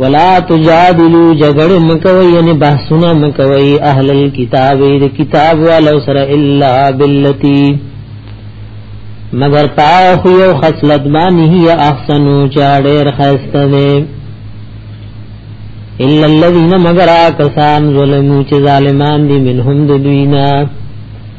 ولا تجادلو جګړه مکوي یعنی بحثونه مکوي اهل الكتاب د کتاب والو سره الا باللتی مگر تا خو یو خصلت باندې هي احسن چا ډېر خسته نه الا الذين مگر کسان ظلمو چې ظالمان دي منهم د دوینا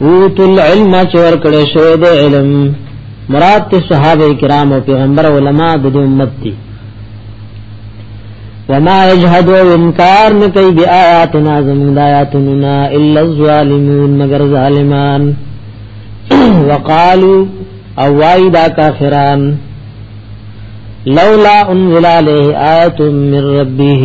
اوت العلم چور کړه شو د علم مراد ته صحابه کرام او پیغمبر علما د امت دي وما يجحد انکار نه کوي د آیاتنا زموږ د آیاتنا الا الظالمون مگر ظالمان وقالو او وای دا کافران لولا انزل عليه آیه من ربه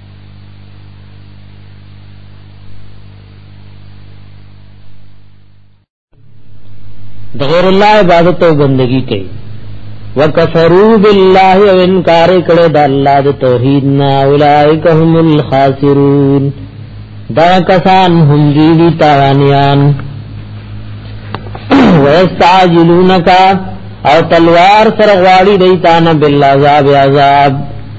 د غیر الله عبادت او بندگی کوي وکفروا بالله او انکار کړه د الله د توحید نه اولئک هم الخاسرون دا کسان هم دی دي تاوانیان ويستعجلونک او تلوار سره غواړي دیتان بالعذاب عذاب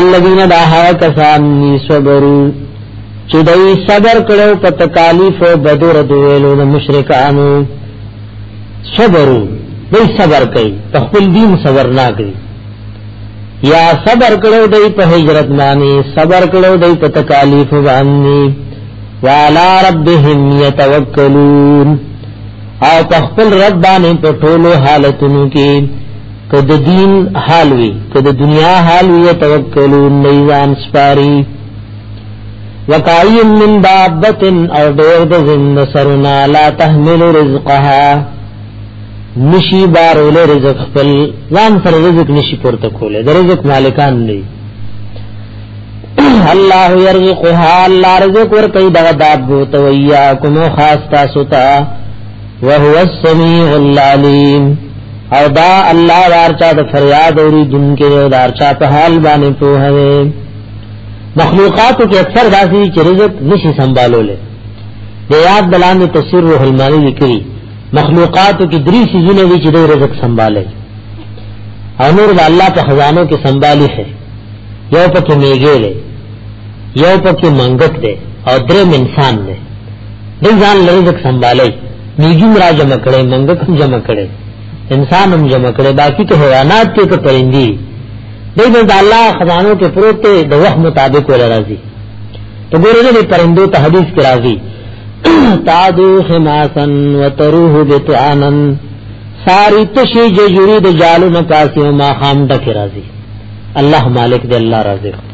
الذين داها کسان ني صبروا چې دوی صبر کړو په تکالیف او بدر دویلو د مشرکانو صبروا دوی صبر کوي په خپل دین صبر نه کوي یا صبر کړو دوی په هجرت باندې صبر کړو دوی په تکالیف باندې والا ربهم يتوکلون او په خپل رب باندې په ټولو حالتونو کې که د دین حال وي که د دنیا حال وي توکلون میزان سپاری وکایم من دابت او ډیر د زند سرنا لا تحمل رزقها نشی بارول رزق خپل ځان سره رزق نشی پورته کوله د رزق مالکان نه الله يرزقها الله رزق ور کوي دغه داب بوته ويا کوم خاص تاسو ته وهو السميع العليم او دا الله دارچا د فریاد اوری دن کې او دارچا په حال باندې پوهه وي مخلوقات کې اکثر داسي چې رزق نشي سنبالول دی یاد بلان د تفسیر روح المانی لیکلي مخلوقات کې درې سيزونه دي چې د رزق سنبالي او نور د الله په خزانو کې سنبالي شي یو پکې میګې یو پکې منګت دی او درې انسان دی دې ځان لرزق سنبالي نیجوم را جمع کړي منګ کوم جمع کړي انسان هم جمع کړي باقی ته حیوانات ته ته پرندي دې د الله خزانو کې پروت دی د وخت مطابق ول راځي تو ګورې دې پرندو ته حدیث کې راځي تعدو خماسن وتروه بتعانن ساری تشی ججوری د جالو نکاسی و ما خام ډک راضی الله مالک دی الله رازق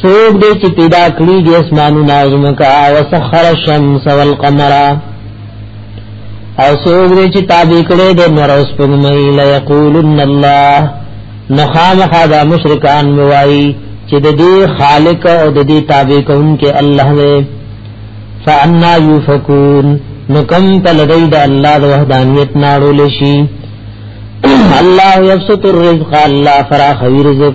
سوک دې چې پیدا کړی دې اسمانونه او زمکا او سخر الشمس والقمر او سوک دې چې تابع کړی دې نور اوس په مې لا یقولن الله نخام خدا مشرکان موای چې د دې خالق او د دې تابع کوونکې الله دې فانا یفکون نو کم تل دی د الله د وحدانیت ناړو لشي الله یبسط الرزق الله فراخ رزق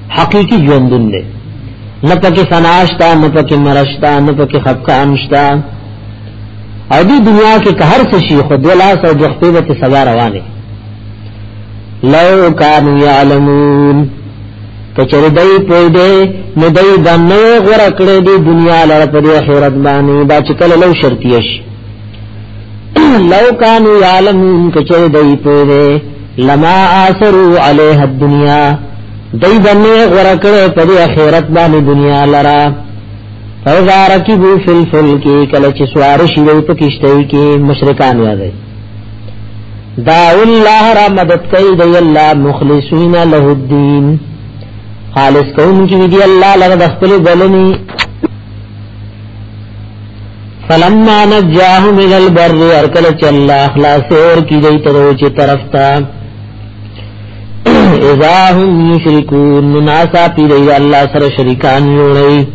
حقیقی ژوندون دی نه پکې فناشتا نه پکې مرشتا نه پکې خفقانشتا او دې دنیا کې که هر څه شي خو د لاس او د خپل ته سزا روانه لو کانوا یعلمون کچر دای په دې نو دای باندې غره کړې دې دنیا لپاره په آخرت باندې دا چې کله لو شرطیش لو کانوا یعلمون کچر دای په دې لما آثروا علیه الدنیا دی بنی غرکڑ پدی اخیرت بانی دنیا لرا فیضا رکبو فی الفلکی کلچ سوارشی وی پکشتی کی مشرکان یادی داو اللہ را مدد کئی دی اللہ مخلصین له الدین خالص کون کی دی اللہ لرد اخبر بلنی فلما نجاهم من البر ارکل چې الله خلاص اور کی دی تر چې طرف تا اذا هم یشرکون ناسا پی دی الله سره شریکان جوړی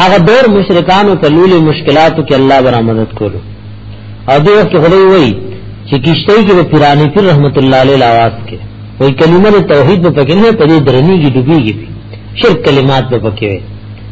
هغه ډېر مشرکانو په لولې مشکلاتو کې الله برامدد کولو او دې وخت خدای وایي چې کیشته کې په پیرانی پیر رحمت الله علیه आवाज کې وایي کلمه توحید په پکې نه پدې درنیږي ډوبېږي شرک کلمات په پکې وایي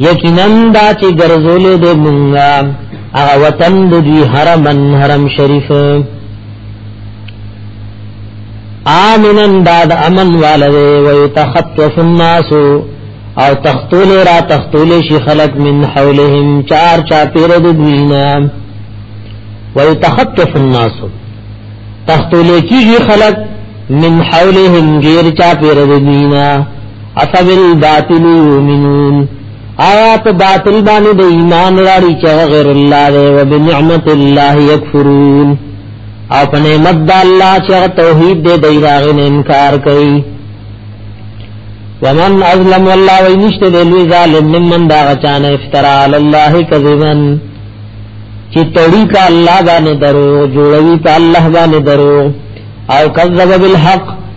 یقینا دا چې ګرځولې د مونږه هغه وطن د دوی حرمن حرم شریف آمنن داد امن والده ويتخطف الناس او تختول را تختول شي خلق من حولهم چار چا پیر د دوینا ويتخطف الناس تختول کیږي خلق من حولهم غیر چا پیر د دوینا افبل باطل یؤمنون آیا په باطل باندې د ایمان لري چې غیر الله دی او بنعمت الله یکفرون او په نعمت د الله چې توحید دی دی راغې انکار کوي ومن ازلم والله وینشت دی لوی ظالم ممن دا غچان افترا علی الله کذبا چې تړي کا الله باندې درو جوړوي په الله باندې درو او کذب بالحق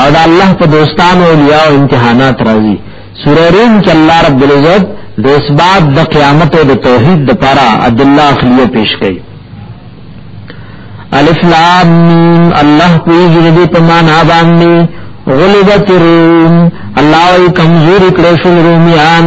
او دا الله په دوستانو اولیاء او امتحانات راځي سوره روم کې الله رب العزت د اسباب د قیامت او د توحید د پاره ادله اخلیه پیش کړي الف لام میم الله پیږي دې په معنا باندې غلبت روم الله ای کمزوري کړو رومیان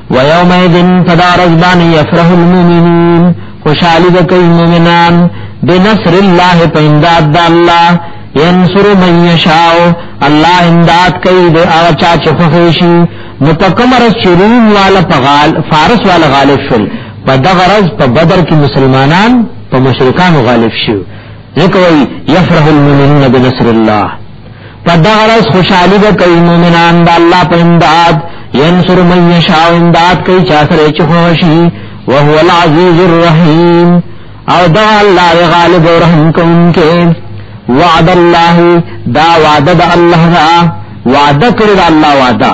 ويومئذ فدارز بان يفرح المؤمنين خوشحالی بکی مومنان بنصر الله په امداد د الله ينصر من يشاء الله امداد کوي د هغه چا چې خوښ شي نو په کومر شرون والا په غال فارس والا غالب شول په دغه ورځ په بدر کې مسلمانان په مشرکانو غالب شول ذکر وی یفرح المؤمنون بنصر الله پدغرس خوشحالی به کوي مؤمنان د الله په امداد ينصر من يشاء امداد کوي چا سره چې خوشي وهو العزيز الرحيم او دا الله غالب او رحم کوونکی وعد الله دا وعده د الله وعده کړی د الله وعده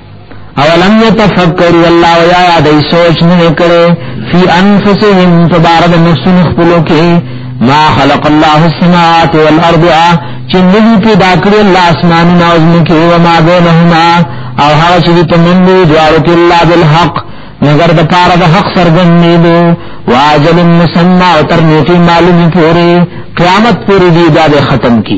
اولم یتفکر والله یا یاد سوچ نه کړي فی انفسهم تبارد نفسن خپلو کې ما خلق الله السماوات والارض چې نوی پیدا کړی الله اسمانونه او ځمکه او ما بینهما او هغه چې په منځو دوارو کې الله بالحق مگر د پاره د حق سرګنې دو واجل مسمى او تر نیټه معلوم پوری قیامت پوری دی دا ختم کی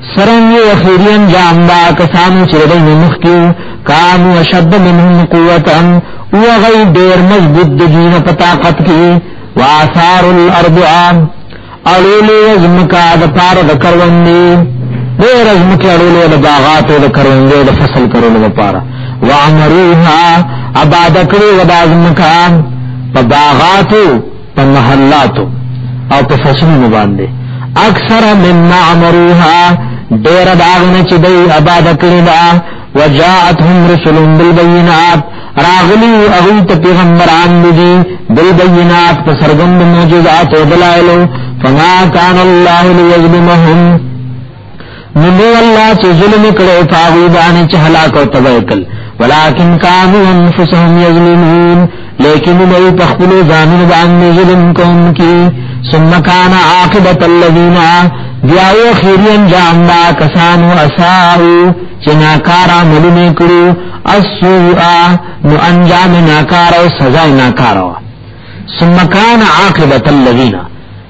سرنګ او خیری انجام دا کسانو چې د مخ کې کانو شد منهم قوتا او غي ډیر مضبوط د دین په طاقت کې واثار الارض عام اړولې زمکا د پار د کروندې ډیر زمکا اړولې د باغات او د کروندې د فصل کرولو لپاره وعمروها اباد کړو د زمکا په باغاتو په محلاتو او په فصلونو باندې اکثر مما عمروها ډیر داغنه چې دوی آباد کړی دا وجاءتهم رسل بالبينات راغلی اغه ته پیغمبران دي بالبينات په سرګند معجزات او دلایل فما كان الله ليظلمهم نو الله چې ظلم کړو پاوی باندې چې هلاک او تباہ کړ ولکن کانوا انفسهم یظلمون لیکن دوی په خپل ځان باندې ظلم کوونکي ثم کان عاقبت الذین بیا او خیری انجام دا کسانو اساو چې ناکار عملونه کړو اسوء نو انجام ناکار او سزا ناکار ثم کان عاقبت الذین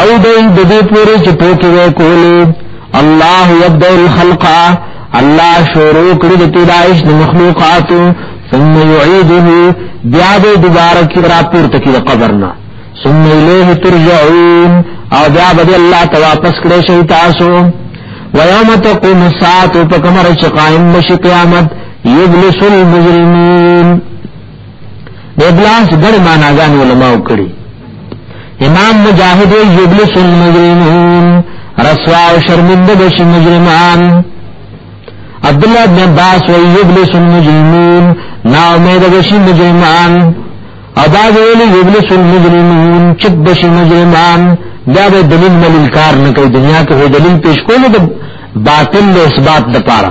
او دی د دې پورې چې ټوکې وې کولې الله يبدأ الخلق الله شروع کړی د پیدایش د مخلوقاتو ثم يعيده بیا به دوباره کی را پورته کی د قبرنا ثم الیه ترجعون او بیا به الله ته واپس کړی شي تاسو ويوم تقوم الساعه فكمر قائم مش قیامت يبلس المجرمين د ابلاس ګړ معناګان علماء کړي امام مجاهد یبلس المجرمون رسوا او شرمنده د مجرمان عبد الله بن عباس وی یبلس المجرمون نا امید د مجرمان ادا ویل یبلس المجرمون چپ بش مجرمان دا به دلیل ملکار نه کوي دنیا کې دلیل پیش کول د باطل له اثبات لپاره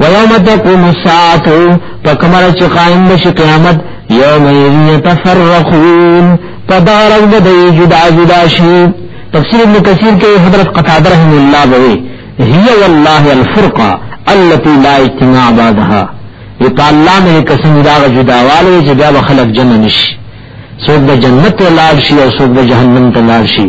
ويوم تقوم الساعه فكمر چې قائم بشي قیامت یوم يتفرقون فداروا بدای جدا جدا شي تفسیر ابن کثیر کې حضرت قتاده رحم الله وی هي والله الفرقه التي لا اجتماع بعدها یتا الله مې قسم دا جداواله چې بیا خلک جنن شي سود د جنت لاړ شي او سود د جهنم ته لاړ شي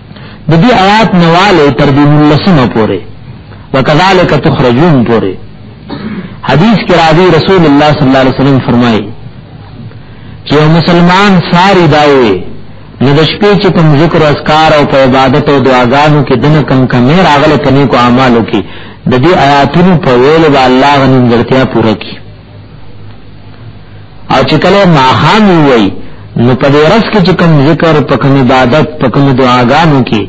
د دې آیات نواله تر دې لسمه پورې وکذالک تخرجون پورې حدیث کې راځي رسول الله صلی الله علیه وسلم فرمایي چې مسلمان ساری داوي نو د شپې چې کوم ذکر اذکار او په عبادت او دعاګانو کې دنه کم کمې راغله کني کو اعمالو کې د دې آیاتونو په ویلو الله غنیمتیا پوره کړي او چې کله ماخام وي نو په دې رس کې چې کوم ذکر په کوم عبادت په کوم دعاګانو کې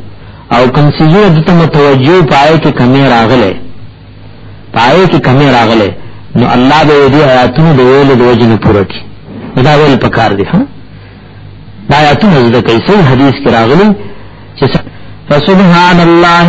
او کوم سيزو د ته متوجه پای کې کمی راغله پای کې کمی راغله نو الله به دې آیاتونو د ویل د وجه نه پوره کړي دا ویل پکار دي ها دا آیاتونه زده کوي صحیح حدیث کې راغلي چې فسبحان الله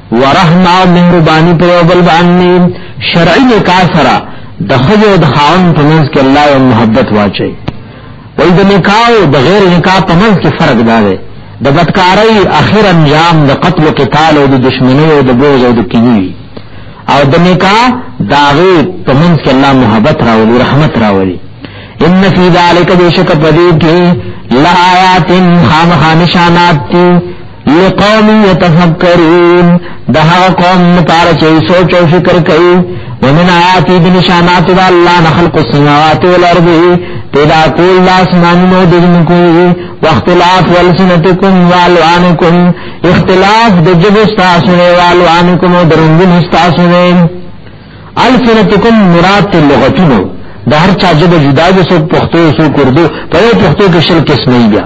ورحم او مهرباني په یو بل باندې شرعي نکاح سره د خځو او د خاون په منځ کې الله او محبت واچي وې د نکاح او د غیر نکاح په منځ کې فرق دا دی د بدکارۍ اخر انجام د قتل او قتال او د دشمنی او د بوز او د کینی او د نکاح داغه په منځ کې الله محبت راولي رحمت راولي ان فی ذلک بیشک پدې کې لآیات خامخا نشانات لقوم يتفکرون د هغه قوم لپاره چې سوچ او فکر کوي ومن آیاتی د نشانات د الله نه خلق السماوات والارض پیدا کول د اسمانونو د ځمکو واختلاف والسنتکم والوانکم اختلاف د جبو تاسو نه والوانکم او درنګونو تاسو نه السنتکم مراد لغتونو د هر چا جبه جدا جو سو پښتو سو کردو په پښتو کې شل قسمه بیا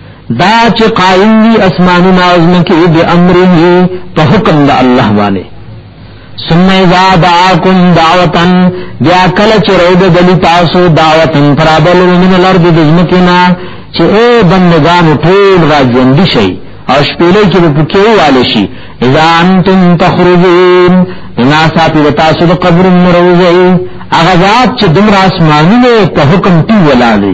دا چې قائم دی اسمانو نازم کې به امره په حکم د الله باندې ثم اذا دعاكم دعوتا بیا کله چې روده دلی تاسو دعوتا پرابل من الارض دزمکنا چې اے بندگان ټول راځوند شي او شپېلې کې په کې والي شي اذا انتم تخرجون انا ساتي د تاسو د قبر مروزي هغه ذات چې دمر اسمانونه په حکم ټی ولاله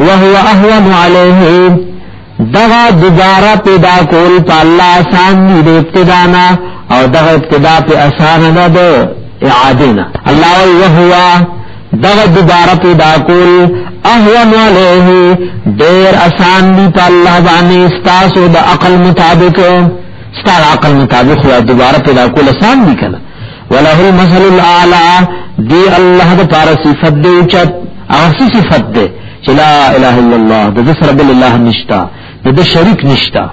وهو اهون عليه دغه دوباره پیدا کول په الله آسان دی د ابتدا نه او دغه ابتدا په آسان نه ده اعاده نه الله وهو دغه دوباره پیدا کول اهون عليه ډیر آسان دی په الله باندې استاسو د عقل مطابق ستاره عقل مطابق یا دوباره پیدا کول آسان دی کنه وله المثل الاعلى دی الله د پار صفت دی چت او صفت دی چې لا اله الا الله د ذکر بل الله نشتا د شریک نشتا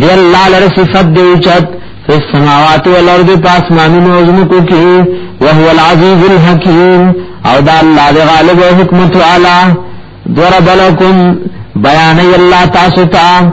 دی الله لره صفت دی چت فی السماوات والارض پاس مانو او زمکو کې وهو العزیز الحکیم او دا الله دی غالب او حکمت والا ضرب لكم بیان الله تاسو ته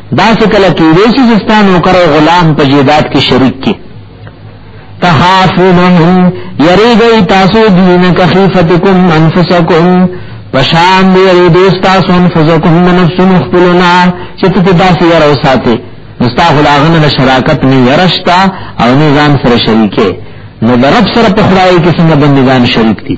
دا چې کله کې دې چې ستان نوکر او غلام په جیدات کې شریک کې تخافونهم یریږي تاسو دین کخیفتکم انفسکم پشان دی یری دوستا سون فزکم نفس مخبلنا چې ته داسې یره وساته مستا غلاغنه د شراکت نه یرشتا او نظام سره شریکه نو د رب سره په خدای کې څنګه بندگان شریک دي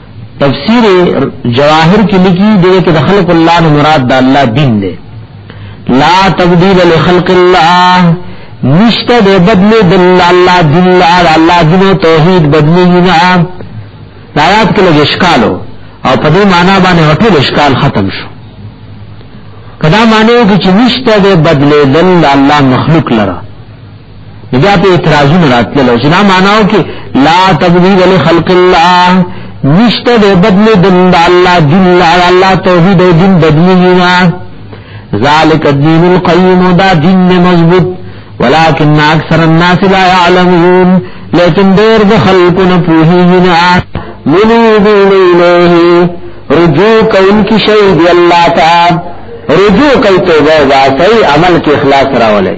تفسیر جواهر کې لکی دی کې د خلق الله نه مراد د الله دین دی لا تبديل لخلق الله نشته د بدلی د الله دین الله دین او توحید بدلی نه آیات کې لږ اشکالو او په دې معنا باندې ټول اشکال ختم شو کدا معنی چې نشته د بدلی د الله مخلوق لره نو بیا په اعتراضونه راتلل او چې دا معناو کې لا تبدیل لخلق الله نشته د بدل دین د الله دین الله توحید او دین بدلیږي ذالک الدین القیم دا دین مضبوط ولكن اکثر الناس لا يعلمون لیکن دیر د خلق نه پوهیږي نه منیبون الیه رجوع کون کی شی دی الله تعالی رجوع کوي توبه واسي عمل کې اخلاص راولي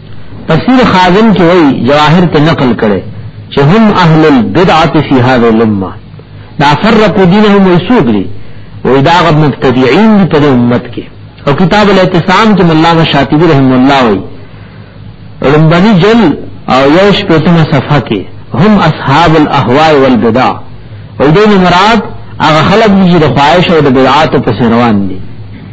تفسیر خازن کې وایي جواهر ته نقل کړي چې هم اهل البدعه فی هذه الامه دا فرق دینهم ویسوق دي وې دا غب مبتدعين دي په امت کې او کتاب الاعتصام کې مولا شاطبی رحم الله وي لمبني جل او یوش پتمه صفحه کې هم اصحاب الاهواء والبدع او دین مراد هغه خلق دي چې د خواهش او د بدعات په روان دي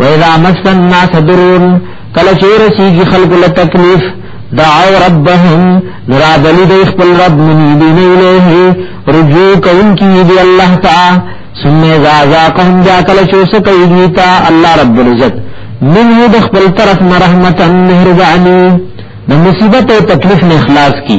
و اذا مس الناس ضر کله چې رسیږي خلق له تکلیف دعو ربهم نرابلی دی خپل رب منیبین الیه رجوع کون کی دی اللہ تا ثم اذا ذاقهم جا کله چې سکوي دی تا الله رب العزت منه د خپل طرف نه رحمت مهرباني د مصیبت او تکلیف نه اخلاص کی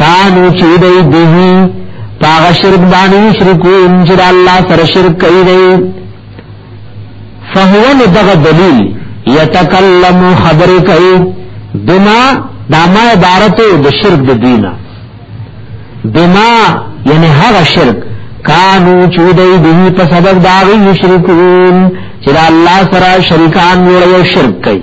کانو چې دی دی پاغه شرک باندې شرکون چې الله سره شرک کوي دی فهو دغه دلیل یتکلم خبر کوي بما داما عبارت د شرک د دینه بما یعنی هغه شرک کانو چودای دی په سبب داغی یشرکون چې الله سره شریکان جوړ یو شرک کوي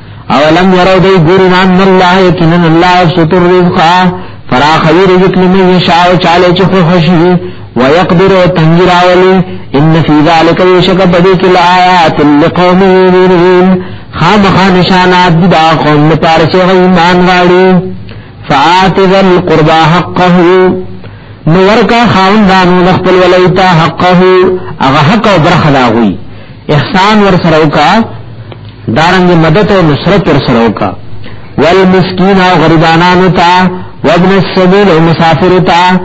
اولم یرو دی ګورو نان الله یقینا الله یبسط الرزق فراخ وی رزق لمن یشاء چاله چې خو خوشي ويقدر تنجراولي ان فی ذلک یشک بدی کل آیات لقوم یؤمنون خامخا نشانات دی دا قوم لپاره چې ایمان غاړي فآت ذل قربا حقه نو ورکا خاوندانو خپل ولایتا حقه هغه حق او برخه لاغوي احسان ور سره وکا دارنګ مدد او نصرت ور سره وکا والمسکین او غریبانانو ته وابن السبيل او مسافر ته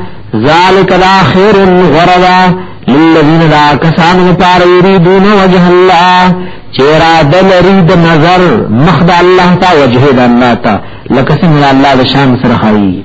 ذالک لا خیر غرضا للذین لا کسان مطار یریدون وجه الله چیرا دلری د نظر مخد الله تا وجه د الله تا لکه څنګه الله د شان سره خایي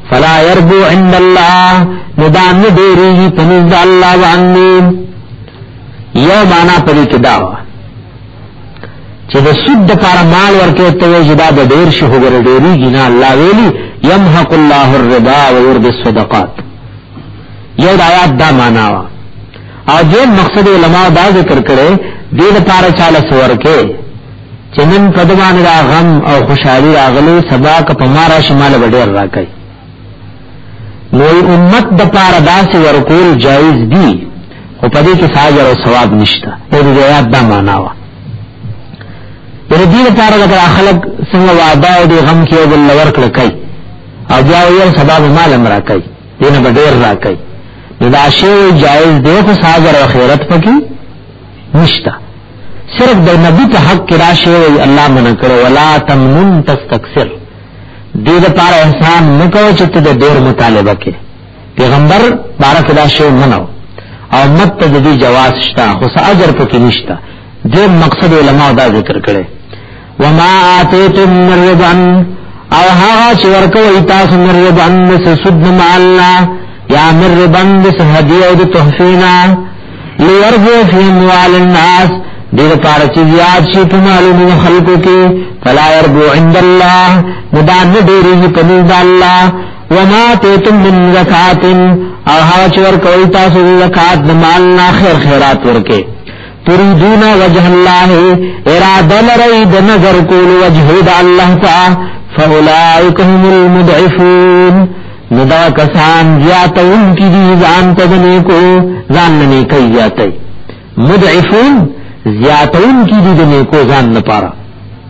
فلا يربو عند الله ندان نديري پنزد الله وعني یو معنا پدې کې دا و چې د سود د پاره مال ورکې ته وي جدا د ډیر شي هغه ډیری جنا الله ویلي يمحق الله الربا ويربي الصدقات یو د آیات دا معنا و او دې مقصد علما دا ذکر کړي دې د پاره چاله سور کې چې نن په دبان دا غم او خوشحالي راغلي سبا که په مارا شمال وړیر راکړي نو امت د پاره داسې ورکول جایز دي او په دې کې ساجر او ثواب نشته د دې آیات دا معنا وا د دې لپاره د خلک څنګه وعده او د غم کې بل لور کړ کوي او بیا یې سبب مال امر کوي دینه به ډیر را کوي دا شی جایز دی خو ساجر او خیرت پکې نشته صرف د نبی په حق کې راشه وي الله منع کړو ولا تمنن تستكثر دې د پاره احسان نکوه چې ته د ډېر مطالبه کې پیغمبر بارک دا شی منو او مت ته د دې جواز شته خو اجر پکې نشته دې مقصد علما دا ذکر کړي وما آتیتم من ربن او هغه چې ورکوي تاسو من ربن نس سود مع الله یا من ربن نس هدیه او تحفینا لیربو فی اموال الناس دیر پار چی زیاد شی پمالو من خلقو کی فلا یربو عند اللہ ندان ندیری جی پنید اللہ وما تیتم من زکاة او هغه چې ورکوي تاسو زکات د مال نه خیر خیرات ورکه تريدون وجه الله اراده لري د نظر کول وجه د الله تعالی فاولائک هم المضعفون ندا کسان زیاتون کی دی ځان ته نیکو ځان نه کوي زیاتای مضعفون زیاتون کی دی د نیکو ځان لپاره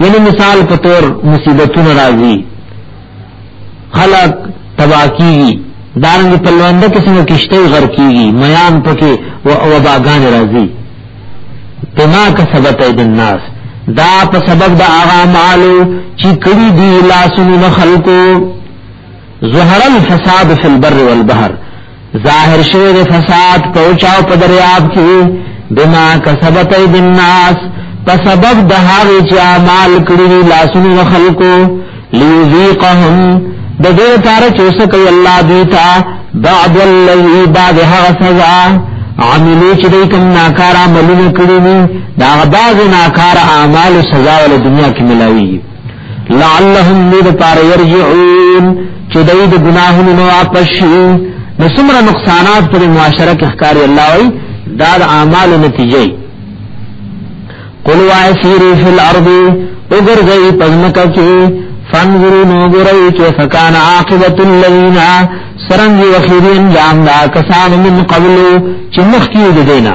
یعنی مثال په تور مصیبتونه راځي خلق تبا کیږي دارنګ په لوند کې څنګه کشته غر کیږي میان پکې او باغان راځي بما کسبت اید الناس دا په سبب د هغه مالو چې کړي دي لاسونو خلقو ظهر الفساد فی البر والبحر ظاهر شوی د فساد پوچاو په دریاب کې بما کسبت اید الناس په سبب د هغه چې اعمال کړی لاسونو خلقو لیذیقهم د دې لپاره چې څه کوي الله دې تا بعد الذی بعد هغه سزا عملو چې دې کوم ناکار عملونه کړی دي دا بعض ناکار اعمال سزا ول دنیا کې ملایوي لعلهم دې لپاره يرجعون چې دوی د ګناهونو نه واپس شي نو څومره نقصانات په معاشره کې ښکاري الله وایي دا د اعمالو نتیجه قل واسيروا في الارض وګرځي پزمکه کې فانظروا نوګري چې فکان عاقبت الذين سرنګي وخيرين جام دا کسان من قبل چې مخکې دي دینه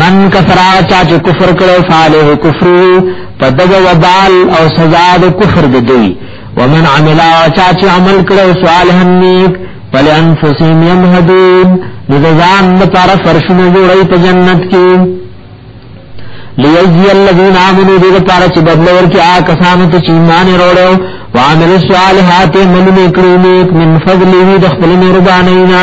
من کفرا چا چې کفر کړو فعله کفر پدغ وبال او سزا د کفر دی ومن عمل چا چې عمل کړو صالحا نیک فل انفسهم يمهدون نزان لپاره فرشونه جوړي په جنت کې ليجزي الذين آمنوا دې لپاره چې بدل ورکړي آ کسانو ته چې ایمان وروړو وعمل الصالحات من میکړو نیک من فضل وی د خپل مهربانینا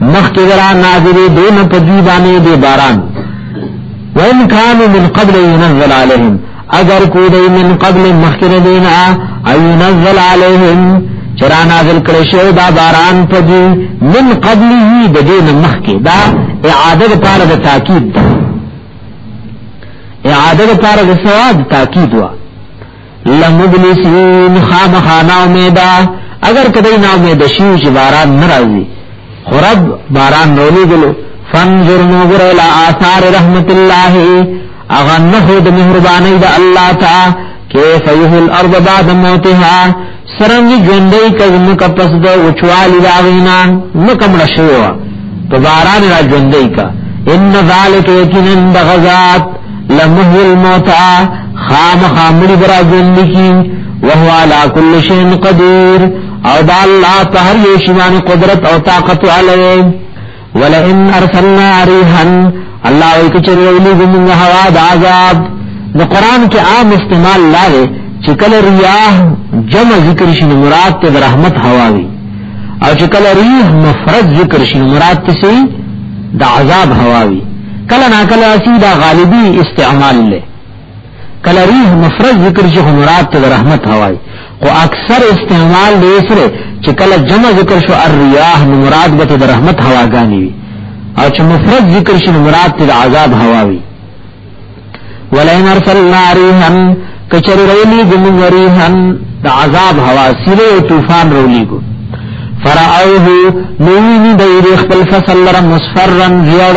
مخکې را نازلې دون په دوی باندې دې باران وان كانوا من قبل ينزل عليهم اگر کو دې من قبل مخکې دینا اي ينزل عليهم چرا نازل کړي شو دا باران په دوی من قبله د دې مخکې دا اعاده لپاره د تاکید اعاده لپاره د ثواب تاکید وا لمبلسین خامخا نا امیدا اگر کدی نا امید شیو چې باران ناراضي خراب باران نولی گلو فانظر نظر الى آثار رحمت الله اغنه د مهربانی د الله تعالی کیف یحل الارض بعد موتها سرنګي ژوندۍ کز مکه پس د وچوالی دا غینا مکه مړه شوی و په باران را ژوندۍ کا ان ذالک یقینا بغزات لمحی الموتى خام خامل برا ژوند کی وهو على كل شيء قدير او دا الله په هر یو شی باندې قدرت او طاقت علی ولئن ارسلنا ريحا الله وکچر ویلی ګمنګ هوا د عذاب د قران کې عام استعمال لاره چې کله رياح جمع ذکر شي مراد ته رحمت هوا وي او چې کله ريح مفرد ذکر شي مراد ته سي د عذاب هوا وي کله نا کله اسی دا غالبي استعمال له کله ریح مفرد ذکر شي خو مراد ته رحمت هواي خو اکثر استعمال دې سره چې کله جمع ذکر شو الرياح نو مراد به ته رحمت هواګانی وي او چې مفرد ذکر شي نو مراد ته عذاب هواوي ولئن ارسلنا ريحا کچر رولی گم ریحا دا عذاب هوا سیره او طوفان رولی گو فرعوه نوینی دیری خپل فصل لرم مصفرن زیاد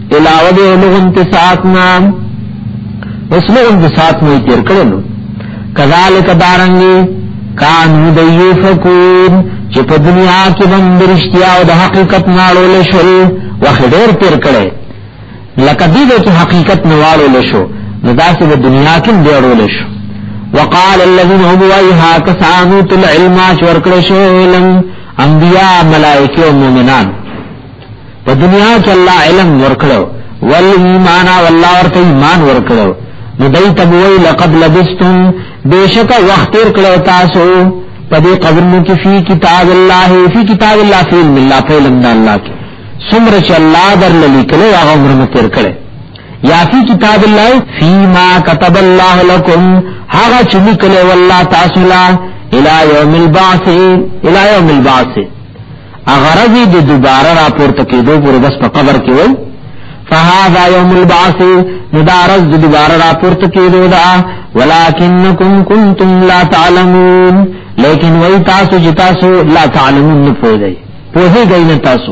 علاوه د لغو انتساعات نه اوس لغو انتساعات مو تیر کړل کذالک دارنګي کانو د یوفکون چې په دنیا کې باندې رښتیا او د حقیقت ناړو لشل وخت ډیر تیر کړي لکه دې چې حقیقت نواړو لشو نو داسې د دنیا کې ډیرو لشو وقال الذين هم وایها کسانو تل علم شورکړ شو علم انبیاء ملائکه او مؤمنان په دنیا کې الله علم ورکړو ول ایمان والله ورته ایمان ورکړو نو دای ته وی لقد لبستم بیشک وخت ور کړو تاسو په دې قبرونو کې فی کتاب الله فی کتاب الله فی الله په علم د الله کې سمره چې الله درل لیکلو هغه عمر مو تیر کړي یا فی کتاب الله فی ما كتب الله لكم هغه چې لیکلو والله تاسو لا الى يوم البعث الى يوم البعث اغرضی د دوباره را پورته کېدو پورې بس په قبر کې وای فهذا يوم البعث ندارز د دوباره را پورته کېدو دا ولکنکم کنتم لا تعلمون لیکن وای تاسو چې تاسو لا تعلمون نه پوهیږئ پوهیږئ نه تاسو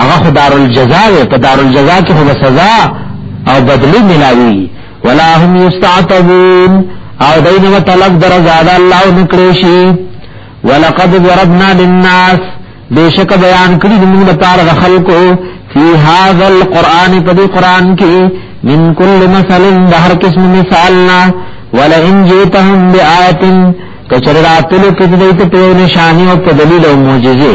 هغه خو دار الجزا دی په دار الجزا کې هو سزا او بدلی ملاوي ولا هم یستعتبون او دین و طلب درزا د الله نکړي شي ولقد ضربنا للناس بیشک بیان کړی موږ لپاره د خلکو فی هذا القرآن په دې قرآن کې من کل مثل د هر قسم مثالنا ولئن جئتهم بآیه کچراتلو کې دې ته په نشانی او په دلیل او معجزه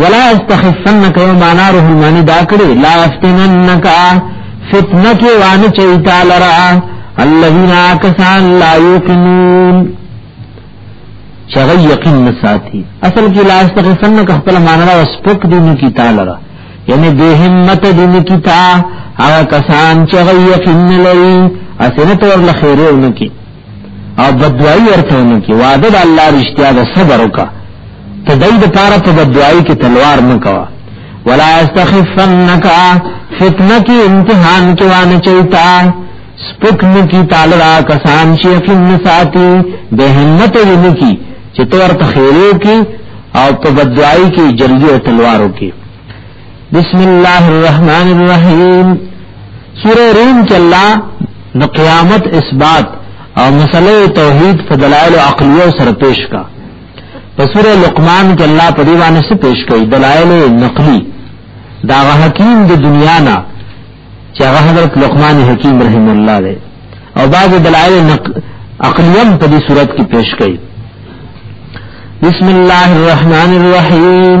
ولا استخفنك يوم ناره المانی دا کړي لا افتننك فتنه کې وانه چیتا لرا الذين كسان لا يقنون چغی یقین نساتی اصل کی لا استخفنک خپل معنا را سپک دین کی تعالی را یعنی بے همت دین کی تا هغه کسان چغی یقین لري اسنه تور لخیرونه کی او بدوای ورته نه کی وعده د الله رښتیا د صبر وکا ته دای د پاره په بدوای کې تلوار مکوا ولا استخفنک فتنه کی امتحان کې وانه چیتا سپکن کی تعالی را کسان چې یقین ساتي به همت ونی کی چې تور تخیرو کی او په بدوای کې جلدی او تلوارو کی بسم الله الرحمن الرحیم سورہ روم کې الله د قیامت اثبات او مسله توحید په دلایل عقلیه سره پیش کا په سورہ لقمان کې الله په دې باندې څه پیش کوي دلایل نقلی دا حکیم د دنیا نه چې هغه حضرت لقمان حکیم رحم الله دی او بعض دلایل عقلیه په دې صورت کې پیش کوي بسم الله الرحمن الرحیم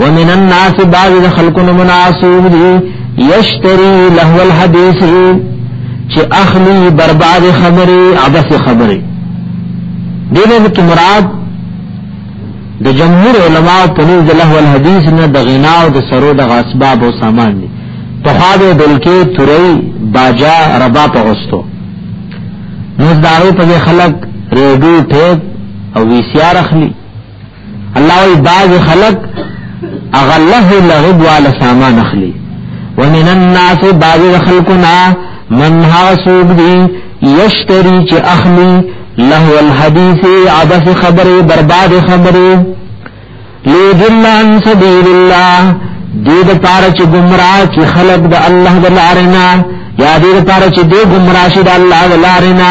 ومن الناس بعض خلقن مناسوب دی یشتری لهو الحدیث چه اخلی برباد خبری عبث خبری دیده کی مراد د جمهور علما په نوم د لهو الحدیث نه د غنا او د سرو د غاسباب او سامان دي په خاله دلکې توري باجا ربا په غستو نو دارو په خلک ریډو ټیپ او وی سی آر اخلي الله وی باز خلق اغله لغب والا سامان اخلی ومن الناس باز خلقنا من ها سوق دی یشتری چه اخلی له الحدیث عبس خبره برباد خبره لیدل عن سبیل الله دې د پاره چې گمراه چې خلق د الله د لارې نه یا دې د پاره چې دې گمراه شي د الله د لارې نه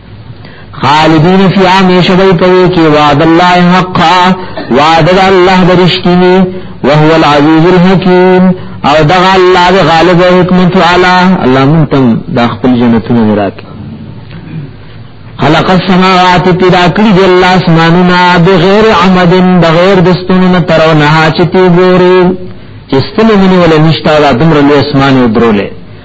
خالدین فی آمیشوی پوی کی وعد اللہ حقا وعد اللہ برشتینی وهو العزیز الحکیم او دغا اللہ دی غالب و حکمت علا اللہ منتم دا خپل جنتون نراکی خلق السماوات پیدا کړی دی الله اسمانونه بغیر عمد بغیر دستونه ترونه چتی ګوري چې ستنه منی ولا نشتا دا دمر له اسمان درولې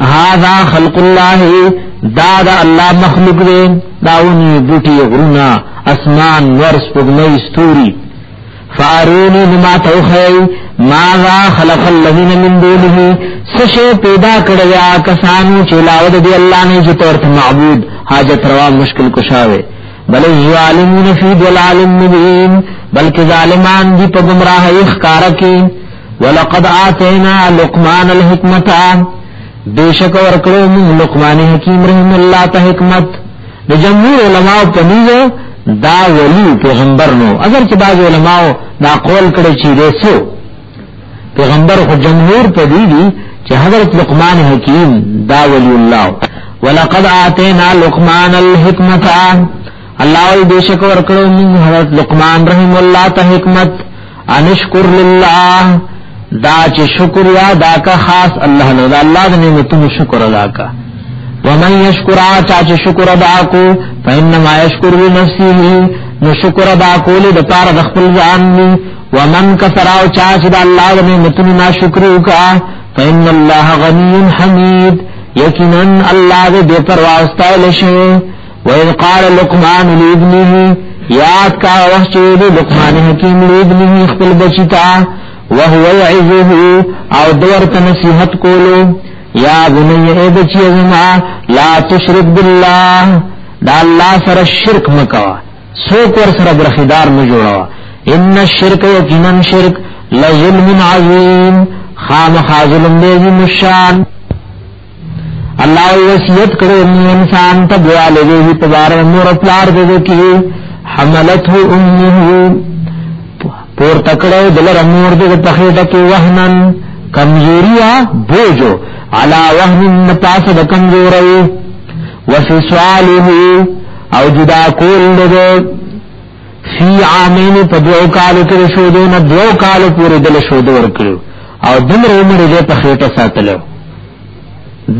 هذا خلق الله دا دا الله مخلوق دی داونی بوټي غرونا اسمان ور سپوږمۍ ستوري فاروني بما توخی ماذا خلق الذين من دونه سشه پیدا کړیا کسانو چې لاو د الله نه چې تورته معبود حاجت روا مشکل کشاوه بل ظالمون فی ضلال مبین بلکې ظالمان دی په گمراهی ښکارا کې ولقد آتینا لقمان الحکمت بیشک ورکړو موږ لقمان حکیم رحم الله ته حکمت د جمهور علما په نیزه دا ولی پیغمبر نو اگر چې بعض علما دا قول کړي چې دیسو پیغمبر خو جمهور په دی دي چې حضرت لقمان حکیم دا ولی الله ولقد آتینا لقمان الحکمت الله بیشک ورکړو موږ حضرت لقمان رحم الله ته حکمت انشکر لله دا چې شکر یا دا کا خاص الله نو دا الله د نعمتونو شکر ادا کا ومن یشکر چا چې شکر ادا کو فینما یشکر لنفسه نو شکر ادا کول د پار د خپل ځان دی ومن کثر او چا چې د الله د نعمتونو ناشکر وکا فین الله غنی حمید یقینا الله دې پروا استایل شي وَإِذْ قَالَ لُقْمَانُ لِابْنِهِ یاد کا وخت چې لقمان حکیم لِابْنِهِ خپل بچی ته وهو يعظه او دور ته نصیحت کولو یا بنی اے بچی زما لا تشرک بالله دا الله سره شرک مکوا څوک ور سره برخیدار نه جوړوا ان الشرک یقینا شرک لظلم عظیم خامخ ظلم دی مشان الله وصیت کړو انسان ته والده په بار مور پلار دې کې حملته امه پور تکړه دل رمور دې په خېټه کې وهنن کمزوریا بوجو علا وهن پاس د کمزوري وفي سواله او جدا کول دې فی عامین په دوو کالو کې شو دو نه دوو کالو پورې دل شو دو ورکړو او دمر عمر دې په خېټه ساتلو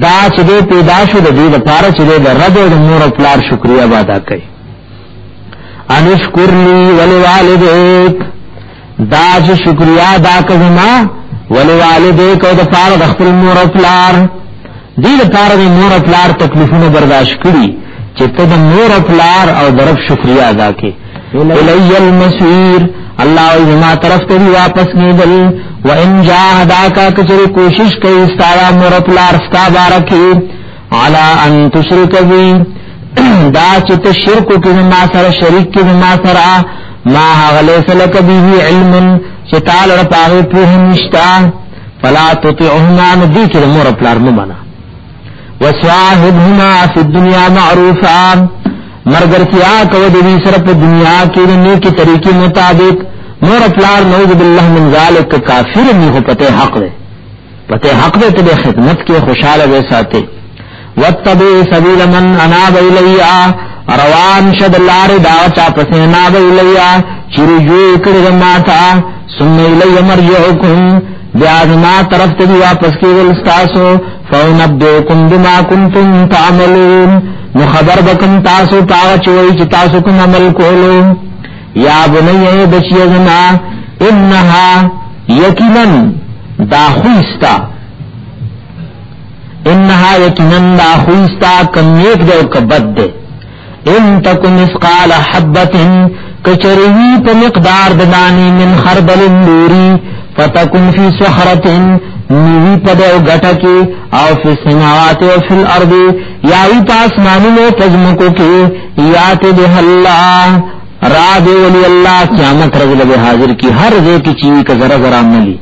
دا چې دې پیدا شو د دې لپاره چې دې رب او مور او پلار شکریا ادا کړي انشکر لی ولوالدیک دا چې شکریا دا کزما ولی والدې کو د پار د خپل مور او پلار دې د پار د مور او پلار تکلیفونه برداشت کړي چې ته د مور او پلار او درف شکریا ادا کې الی المسیر الله او ما طرف ته واپس کېدل و ان جاهداکا کچری کوشش کوي ستاره مور او پلار ستا بارکه علا ان تشرک بی دا چې ته شرک کې ما سره شریک کې ما سره ما غلی سلک به علم چې تعالی رب هغه په نشتا فلا تطعهما ندی کې مور پلار نه بنا وصاحبهما فی الدنيا معروفا مرګر کیا کو د دې سره په دنیا کې د نیکی طریقې مطابق مور پلار نوذ بالله من ذالک کافر نه هو پته حق ده پته حق دې ته خدمت کې خوشاله وې ساتي وتبي سبيل من انا بيليا روان شد لار دا چا پسې نا بيليا چې رجوع کړې ما تا ثم الي مرجعكم بیا ما طرف ته واپس کېول تاسو فونبئكم بما كنتم تعملون نو خبر بکم تاسو پاوچوي چې تاسو کوم عمل کولو یا بنی بچی زما انها یقینا دا خوستا انها یقینا دا خوستا کم نیک دے او کبد دے ان تک مسقال حبت کچروی په مقدار د دانی من خردل نوری فتکن فی صخرتن نیوی پد او گٹا کی او فی سماوات او فی الارض یاوی پاس مانو پزمکو کی یات به الله را دی ولی الله قیامت رجل به حاضر کی هر ځای کی چی ک ذرا ذرا ملی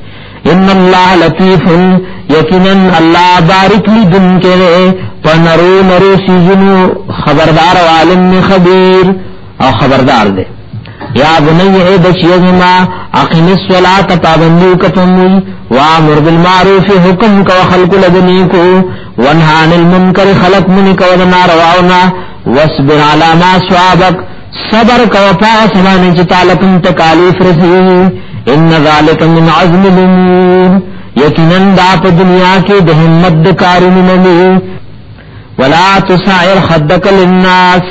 ان الله لطیف یقینا الله بارک لی دن کرے پنرو نرو سیزنو خبردار عالم خبیر او خبردار دے یا بنی اے بچیو مما اقیم الصلاۃ پابندی کتمی وامر بالمعروف حکم کو خلق لدنی کو وانها عن المنکر خلق من کو نارواونا واصبر علی ما صابک صبر کو پاس باندې چې تعالی کوم تکالیف رسی ان ذالک من عزم الامور یقینا دا په دنیا کې د همت د کارونو نه ولا تسعر خدک للناس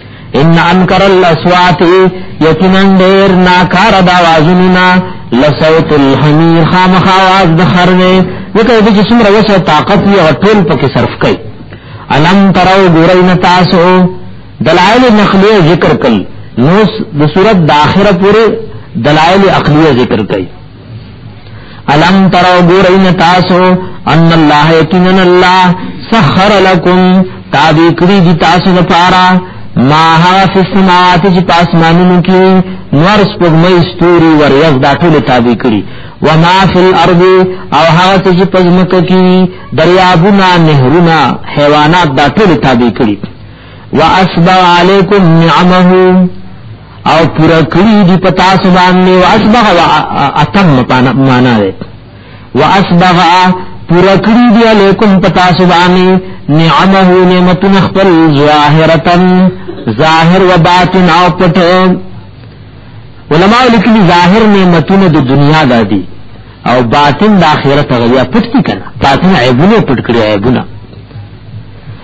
ان انکر الاصوات یقینا ډیر ناکار دا وازوننا لصوت الحمیر خامخ आवाज د خرنه دغه د جسم روسه طاقت یو ټول پکې صرف کړي علم ترو ګورین تاسو دلائل نقلیه ذکر کړي نو د صورت د اخره پورې دلائل عقلیه ذکر کړي الم ترو ګورین تاسو ان الله یقینا الله سخر لكم تابع کړی دي تاسو لپاره ما هغه فی السماوات چې پاسمانونو کې نور سپوږمۍ ستوري وریاض دا ټول تابع کړی وما فی الارض او هغه چې پزمکه کې دریابونه نهرونه حیوانات دا ټول تابع کړی واسبع علیکم نعمه او پورا کړی دی پتا سبحان می واسبغ و اتم معنا ده واسبغ پورا کړی دی علیکم پتا سبحان نعمه نعمت نخبل ظاهرتن ظاهر و باطن او پټ علماء لیکلی ظاهر نعمتونه د دنیا دادی او باطن د آخرت غیا پټ کی کنه باطن عیبونه پټ کړی عیبونه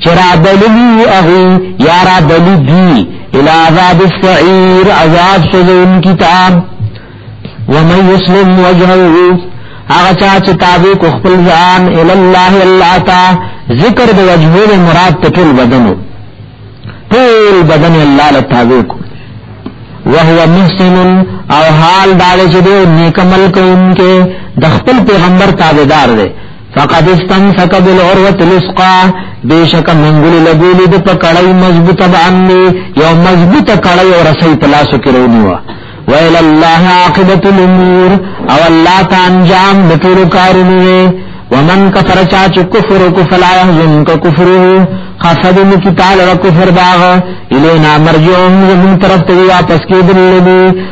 چرا بللی اغی یارا بلی دی الى عذاب السعیر عذاب سزون کتاب ومن یسلم وجهه هغه چا چې تابع کو خپل ځان ال الله الله تا ذکر د وجهه مراد ته ټول بدن ټول بدن الله له تابع کو وهو محسن او حال دار چې دې نیک عمل کوونکې د خپل پیغمبر تابعدار دی فقد استمسك بالعروة الوثقى بیشک منګول لګولې د پکړای مضبوطه باندې یو مضبوطه کړای او رسې تلاسو کې رونیوا ویل الله عاقبت الامور او الله ته انجام د ټول کارونو ومن کفر چا چې کفر کو فلا يحزنك كفره خفض من کتاب و کفر باغ الینا مرجعهم زمون طرف ته واپس کېدل دي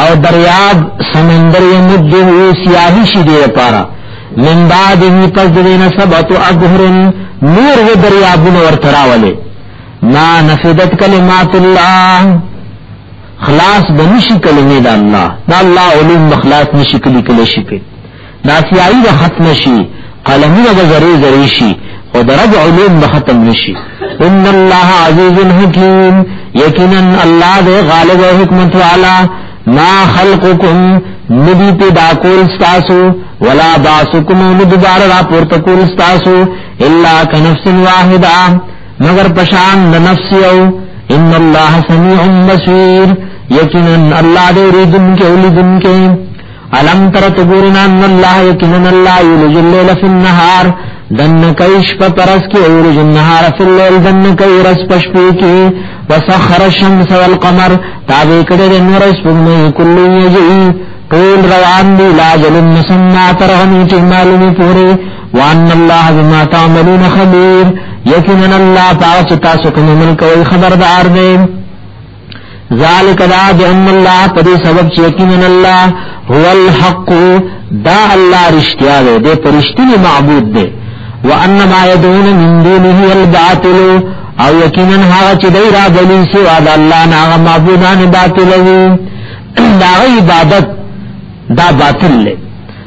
او دریاب سمندر یې مدو سیاهی شي دی لپاره من بعد وی پس دین سبت ابهر نور و دریابونه ورته راولې ما نفدت کلمات الله خلاص بنشي کلمې د الله دا الله علوم خلاص نشي کلی کلی شي په دا سیائی با ختم شی قلمون با ذری ذری شی و درب علوم با ختم نشی ان اللہ عزیز حکیم یقینا اللہ دے غالب و حکمت والا ما خلقکم ندی پیدا کول ستاسو ولا باسکم ندبار را پورت کول ستاسو الا کنفس واحدہ مگر پشان نفسیو ان اللہ سمیع بصیر یقینا اللہ دے ریدن کے اولیدن کے علم تر تګورنا ان الله یکنن الله یلج الليل فی النهار دن کیش په پرس کې اور جنهار فی الليل دن کای رس پشپې کې وسخر الشمس والقمر تابع کړه د نور اس په مې کلی یجی ټول روان دی لا جل مسنا تر غنی چې معلومه پوره وان الله بما تعملون خبير یقینا الله تاسو تاسو کوم ملک او خبردار دی ذالک دا بان الله په دې سبب چې یقینا الله هو الحق دا الله رښتیا دی د پرشتنی معبود دی وان ما يدعون من دونه الباطل او یقینا هغه چې دی را بلی سو دا الله نه هغه معبودان باطل وي دا عبادت دا باطل دی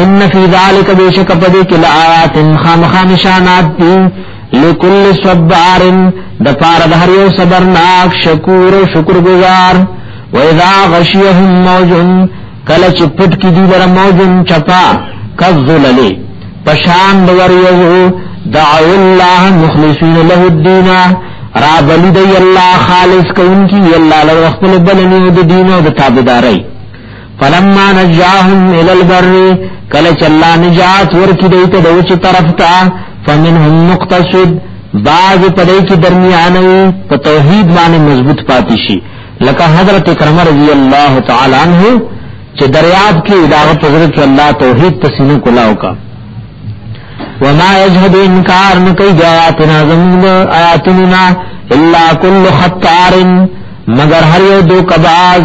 ان فی ذلک بیشک پدی کل آیات خامخ نشانات دی لکل صبار د پار د هر یو صبرناک شکور او شکر گزار و اذا غشیهم موج کله چې پټ کی دی لره موج چپا کذللی پشان د ور یو دعو الله مخلصین له الدین را بلی دی الله خالص کون کی الله لو خپل بلنی د دین او د تابعداري فلما نجاهم الى البر کله چې الله نجات ورکړي دوی ته د اوچ طرف ته فمنهم مقتصد بعض پدې کې درمیان په توحید باندې مضبوط پاتې شي لکه حضرت کرم رضی الله تعالی عنہ چې دریاب کې اداره پزره کې الله توحید تسینه کولاو کا وما يجهد انکار نکي جاتنا زمون آیاتنا الا كل خطار مگر هر یو دو کباز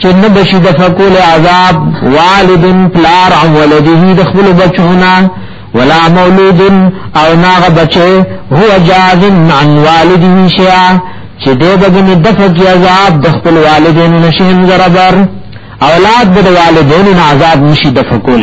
چې نه بشي د فقول عذاب والد پلار او ولده د خپل بچونه ولا مولود او ناغه بچي هو جاز عن والده شيئا چې دې بګنې د فقول عذاب د خپل والدینو نشین زربر اولاد د والدینو عذاب نشي د فقول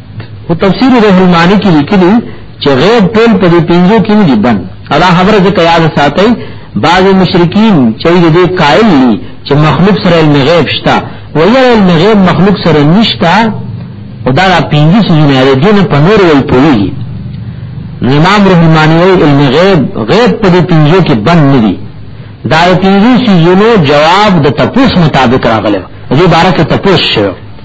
او تفسیر روح المانی کې لیکلي چې غیب ټول په دې پنځو کې نه دي بند ادا خبره ذکر یاد ساتي بعض مشرکین چې دې قائل دي چې مخلوق سره علم غیب شته ویل علم غیب مخلوق سره نشته او دا پنځه سيزونه لري دین په نور وی پوي امام روح المانی وی علم غیب غیب په دې پنځو کې بند نه دي دا پنځه سيزونه جواب د تپوس مطابق راغله دې بارکه تپوس شوه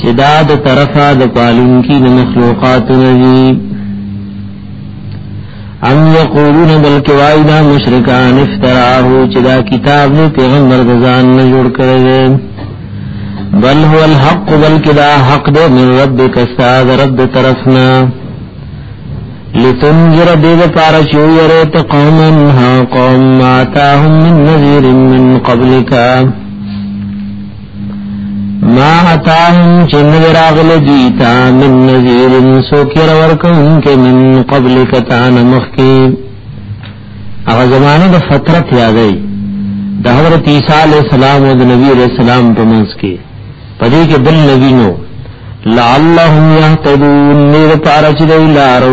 چې دا د طرفه د پالونکي د مخلوقات نوي ام یقولون بلک وای دا مشرکان افتراه چې دا کتاب نه پیغمبر د ځان نه جوړ کړی دی بل هو الحق بلک دا حق دی من ربک استاد رب طرفنا لتنذر دیو پارا چو یریت قوما ها قوم ما تاهم من نذیر من قبلکا ما اتاهم چې نظر اغل دیتا من نذیر سوکر ورکون کې من قبل کتان مخکی هغه زمانه د فترت یادې د حضرت عیسی علی السلام او د نبی علیہ السلام په منځ کې پدې کې بل نبی نو لعلهم يهتدون نور پارچ دی لارو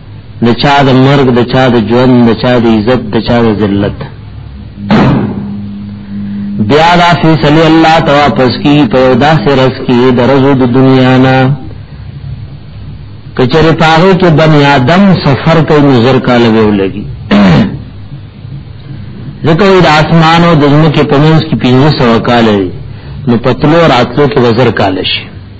د چا د مرګ د چا د ژوند د چا د عزت د چا د ذلت بیا دا فیصله الله ته واپس کی په یو داسې رس کې د رزو د دنیا نه کچره پاره کې بنی آدم سفر کوي نظر کاله ولګي ځکه د اسمان او د زمکه په منځ کې 500 کال نو پتلو راتلو کې وزر کال شي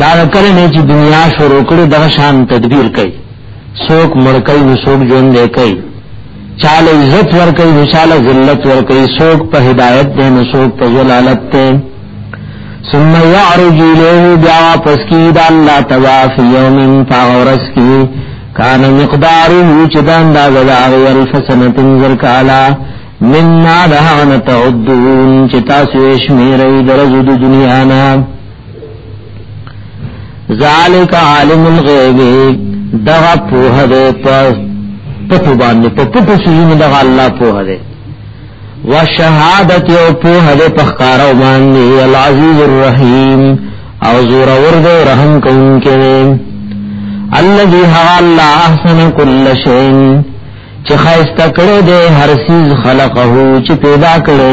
دا کله نه چې دنیا شروع کړي د شان تدبیر کوي څوک مړ کوي نو څوک ژوند دی کوي چاله عزت ور کوي نو چاله ذلت ور کوي څوک په هدایت دی نو څوک په ضلالت دی ثم يعرج له بیا واپس کی دا الله تبا فی یوم فاورس کی کان مقداره چې دا انداز دا غیر فسنت زر کالا من ما دهان تعدون چې تاسو شمیرې درځو د دنیا نه ذالک عالم الغیب دغه په هده په پټو باندې په پټو سيزونو دغه الله په هده وشهادت او په هده په ښکارو باندې العزیز الرحیم او زور اور دے رحم کون کے دے الذي حال احسن كل شيء چې خاص تکړه دے هر چیز خلقه چې پیدا کړی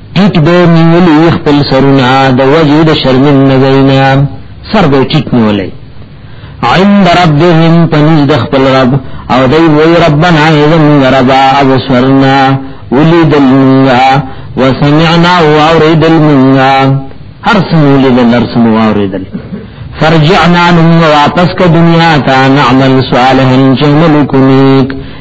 ټیټ به نیولی خپل سرونه د وجه د شرمن نظرینا سر به ټیټ نیولی عند ربهم پنځ د خپل رب او دی وی ربنا ایزم ربا ابصرنا ولید المنگا وسمعنا واورید المنگا هر سمو لیدل هر سمو واوریدل فرجعنا نم واپس کا دنیا تا نعمل صالحا چملک نیک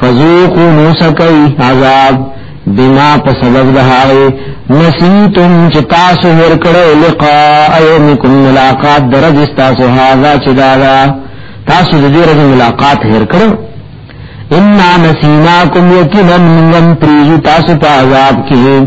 فذوقوا نوسکی عذاب بما په سبب د هغه نسیتم چې تاسو هر کړو لقاء یومکم ملاقات درج تاسو هاذا چې دا تاسو د دې ورځې ملاقات هر کړو ان نسیناکم یقینا من پریجو تاسو په عذاب کې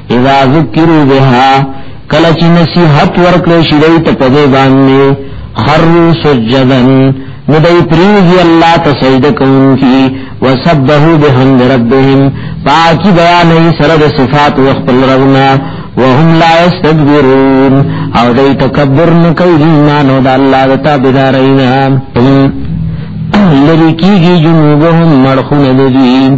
اذا ذکروا بها کله چې نصیحت ورکړې شي دوی ته په دې باندې خروا سجدا نو دوی پریږي الله ته سجده کوونکي وسبحوا بحمد ربهم پاکي بیانې سره د صفات او خپل رغنا وهم لا استكبرون او دوی تکبر نه کوي ایمان او د الله د تابعدارینه لری کیږي جنوبهم مړخونه دوی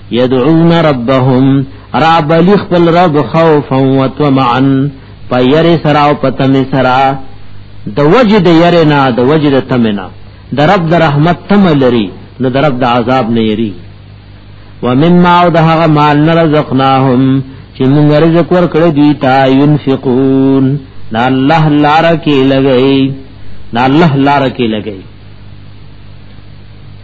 یدعون ربهم رب لخپل رب خوفا وطمعا پیر سرا او پتم سرا د وجه د يرنا د وجه د تمنا د رب د رحمت تم لري نو د رب د عذاب نه يري ومما او د هغه مال نه رزقناهم چې موږ رزق ورکړ دي تا ينفقون دا الله لار کې لګي دا الله لار کې لګي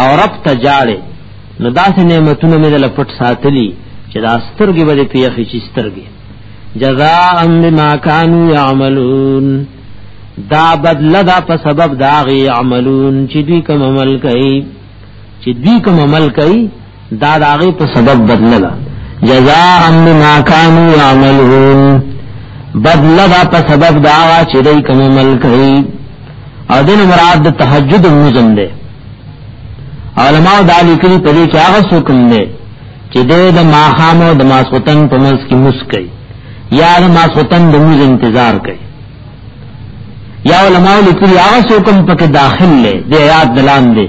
او رب ته جاړې نو داسې نعمتونه مې دل پټ ساتلی چې دا سترګې به پیخې چې سترګې جزاء بما كانوا يعملون دا بدل دا په سبب دا غي عملون چې دوی کوم عمل کوي چې دوی کوم عمل کوي دا داغي په سبب بدللا جزاء بما كانوا يعملون بدللا په سبب دا چې دوی کوم عمل کوي او دین مراد د تهجد مزم ده علماء دا لیکلي په دې کې هغه حکم ده چې د ماخام او د ماسوتن په منځ کې مسکي یا د ماسوتن د موز انتظار کوي یا علماء لیکلي هغه حکم پکې داخل لې د یاد دلان دي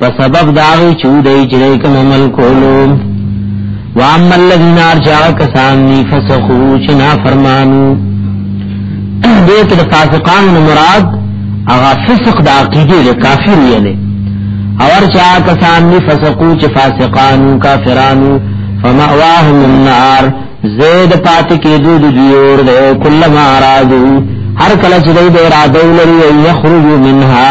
په سبب داو چې دوی چې کوم عمل کولو واما الذين ارجع کسان ني فسخو چې نا فرمانو دې ته فاسقان مراد هغه فسق د عقیده له کافر ویلې او ارجع کسان ني فسقو چې فاسقانو کافرانو فمأواهم النار زید پات کې دوی د دیور ده کله ما ارادو هر کله چې دوی د ارادو لري یخرجو منها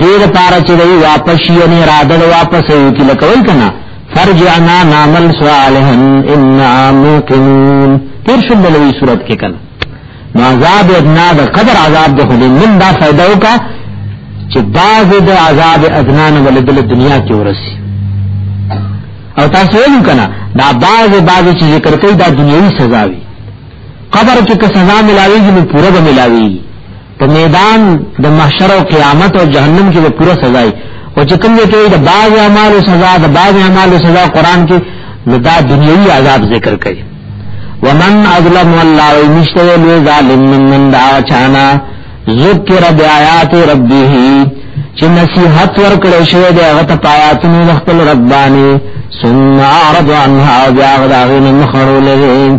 دیر پارا چې دی واپس یې راځل واپس یو کې لکوي کنه فرجعنا نعمل صالحا انا موقنون تیر شو د لوی صورت کې کنه نو عذاب ادنا د قدر عذاب د خدای من دا فائدہ وکا چې باز د عذاب ادنا نه ولې د دنیا کې ورسی او تاسو ویل کنه دا باز باز چې ذکر کوي دا دنیوي سزا وي قبر کې که سزا ملاويږي نو پوره به ملاويږي په میدان د محشر او قیامت او جهنم کې به پوره سزا وي او چې کوم کې د باغ اعمال سزا د باغ اعمال سزا قران کې نو دا دنیوي عذاب ذکر کوي ومن اظلم والله نشته له ظالم من دا چانا ذکر بیاات ربه چې نصیحت ورکړې شوی دی هغه ته پایاتونه د خپل ربانی ثم اعرض عنها بیا غدا غین مخړو لري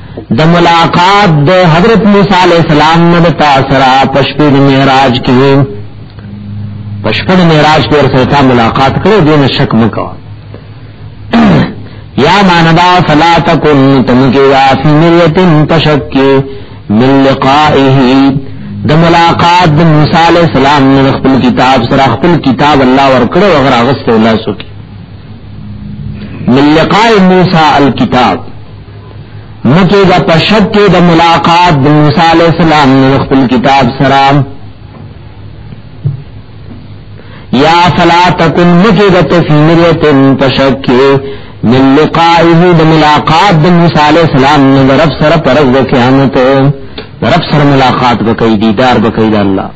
د ملاقات د حضرت موسی علی السلام نه تاسو پښپې د معراج کې پښپې د معراج کې ورسره ملاقات کړو دین شک مکو یا ماندا فلا تکن تمکی فی مریت تشک من لقائه د ملاقات د موسی علی السلام نه خپل کتاب سره خپل کتاب الله ورکړو هغه غسل الله سکی من لقاء موسی الكتاب مکه دا پشک کې د ملاقات د موسی علی السلام نو خپل کتاب سره یا فلا تکن مکه د تفیمریت پشک کې من لقائه د ملاقات د موسی علی السلام نو رب سره پرز د قیامت رب سره ملاقات وکړي دیدار وکړي الله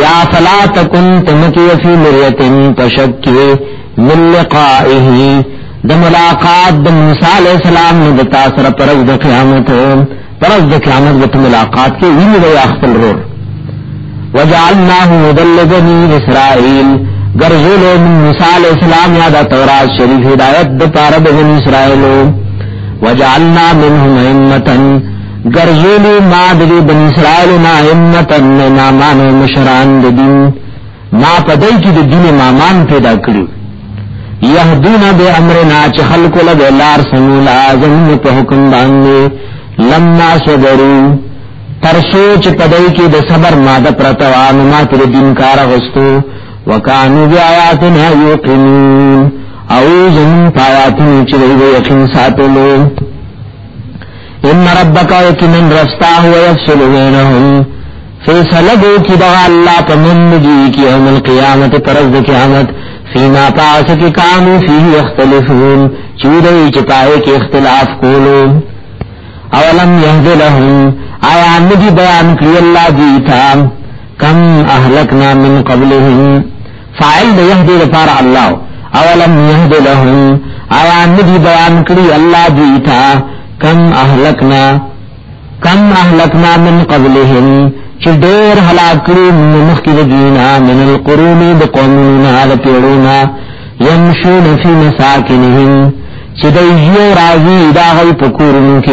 یا فلا تکن تنکی فی مریتن پشکی من لقائه د ملاقات د موسی علیہ السلام نه د تاسو سره پرز د قیامت پرز د قیامت د ملاقات کې ویني د خپل رور وجعلناه مدل بنی اسرائیل ګرځول من موسی علیہ السلام یا د تورات شریف ہدایت د پاره د بنی اسرائیل وجعلنا منهم ائمه ګرځولي ما د بنی اسرائیل نه امتن امامان او مشران د دین ما په دای کې د دین امامان پیدا کړی یهدون به امرنا چې خلق له لار سمول اعظم په حکم باندې لما صبرو تر سوچ په دای کې د صبر ماده پرتا وانه ما تر دین کار غستو وکانو بیااتنا یقینون او زمون پایاتونو چې دوی یقین ساتلو ان ربک یقینا رستا هو یفصل بینهم فیصله دې چې دا الله په من دي کې یوم القیامت پرز د قیامت فیما پاس کې کانو فيه یختلفون چې دوی چې پای کې اختلاف کولو اولم یهد لهم آیا ندی بیان کړی الله دیتا کم اهلکنا من قبلهم فاعل د يهدي لپاره الله اولم يهد لهم آیا ندی بیان کړی الله دیتا کم اهلکنا کم اهلکنا من قبلهم چې ډېر هلاک کړی مخکې د دینا من القرون د قومونو هغه پیړونا يمشون فی مساکنهم چې دوی راځي دا غي پکورونو کې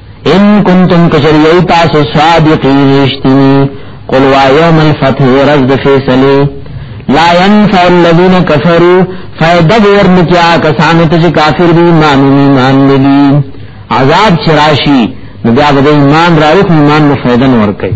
ان کنتم کشریئی تاسو صادقی رشتینی قل وا یوم الفتح ورز دفیصلی لا ينفع الذين كفروا فائدہ ور نکیا کسان ته کافر دی ایمان ایمان دی عذاب چراشی نو بیا به ایمان راوخ ایمان نو فائدہ نور کوي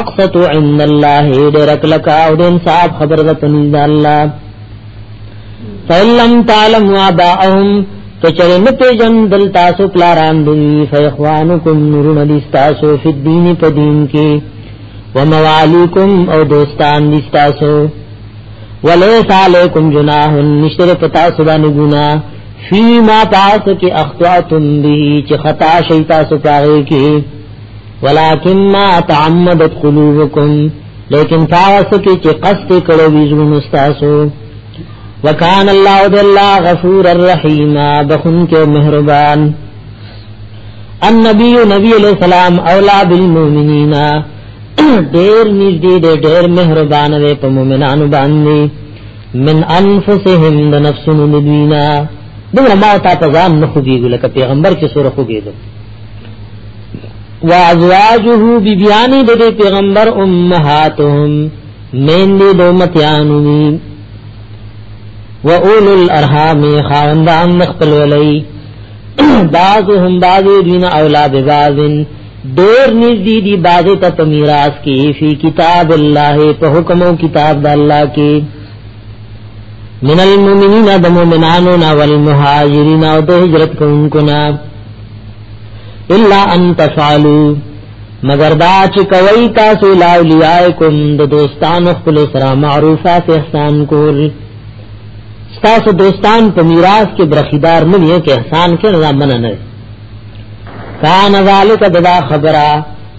اقصت عند الله ډېر کلک او د انصاف خبر ده پنځ الله فلم تعلم واباهم کچره نه پیجن دل تاسو پلاران دی فیخوانکم نورن دی تاسو فی الدین په دین کې وموالیکم او دوستان دی تاسو ولیس علیکم جناح نشتر پتا سبا نگنا فی ما پاس کی اخطعتم بی چه خطا شیطا سپاغی کی ولكن ما تعمدت قلوبكم لیکن تاسو کې چې قصد کړو ویزونو تاسو وکان الله د الله غفور الرحیم بخون کې مهربان النبی نبی علیہ السلام اولا بالمؤمنین ډیر نږدې دی ډیر مهربان دی په مؤمنانو باندې من انفسهم د نفسونو دوینا دغه ما ته ځان نه خوږیږي لکه پیغمبر چې سره خوږیږي وازواجه بیبیانی د دې پیغمبر امهاتهم مین دې د امتیانو دي و اول الارحام خاوندان خپل ولای بعضهم بعض دین اولاد بعضن دیر نزدی دی بعض ته په میراث کې فی کتاب الله په حکم او کتاب د الله کې من المؤمنین د مؤمنانو نا والمهاجرین او د هجرت کوونکو نا الا ان تفعلوا مگر دا چې کوي تاسو لا اولیاءکم د دوستانو خپل سره معروفات احسان کول تاسو دوستان په میراث کې برخیدار نه یې کې احسان کې نه مننه نه کان ذالک ددا خبره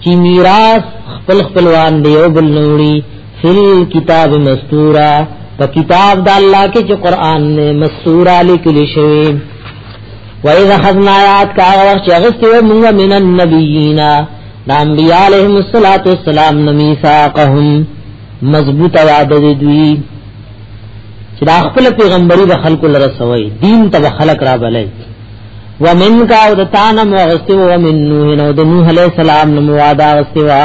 چې میراث خپل خپلوان دی او بل نوړي فل کتاب مستورا په کتاب د الله کې چې قران نه مستورا لیکل شوی وَإِذَا خَذْنَا آيَاتِ كَا وَخْشَ غَسْتِوَ مُنْغَ مِنَ النَّبِيِّينَ دا انبیاء علیہم الصلات والسلام نمیثاقهم مضبوط وعده دی دوی چې دا خپل پیغمبري د خلکو لره سوی دین ته خلق را بلې ومن کا او د تان مغستی و من نوح نو د نوح علیہ السلام نو وعده واستوا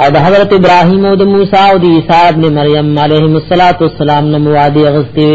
او د حضرت ابراهیم او د موسی او د عیسی ابن مریم علیهم الصلات والسلام نو وعده غستی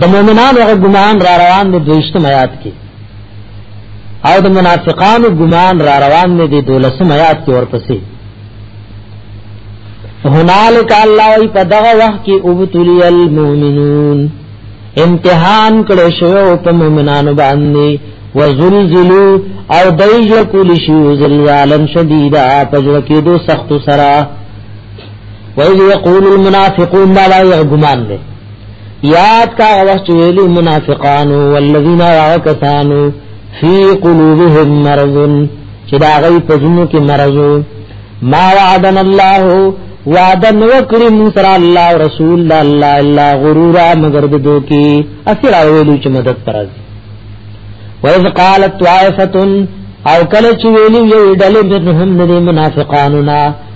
د مؤمنانو هغه ګمان را روان دی دویشتم آیات کې او د منافقانو ګمان را روان دی دولسم آیات کې ورپسې هنالک الله ای په دغه وخت کې اوبتلی المؤمنون امتحان کړو شو په مؤمنانو باندې وزلزلوا او دایجه کول شو زلزالن شدیدا پجړه کې دو سخت سره وَإِذْ يَقُولُ الْمُنَافِقُونَ دا دا یو ګمان دی یاد کا وخت ویلی منافقانو والذین راکسانو فی قلوبهم مرض چې دا غي په جنو کې مرض ما وعدنا الله وعدن وکړي موږ سره الله رسول الله الا غرورا مگر د دوکي اثر ویلو چې مدد پرځ وَإِذْ قَالَتْ طَائِفَةٌ او کله چې ویلی یو ډلې منهم د منافقانو نه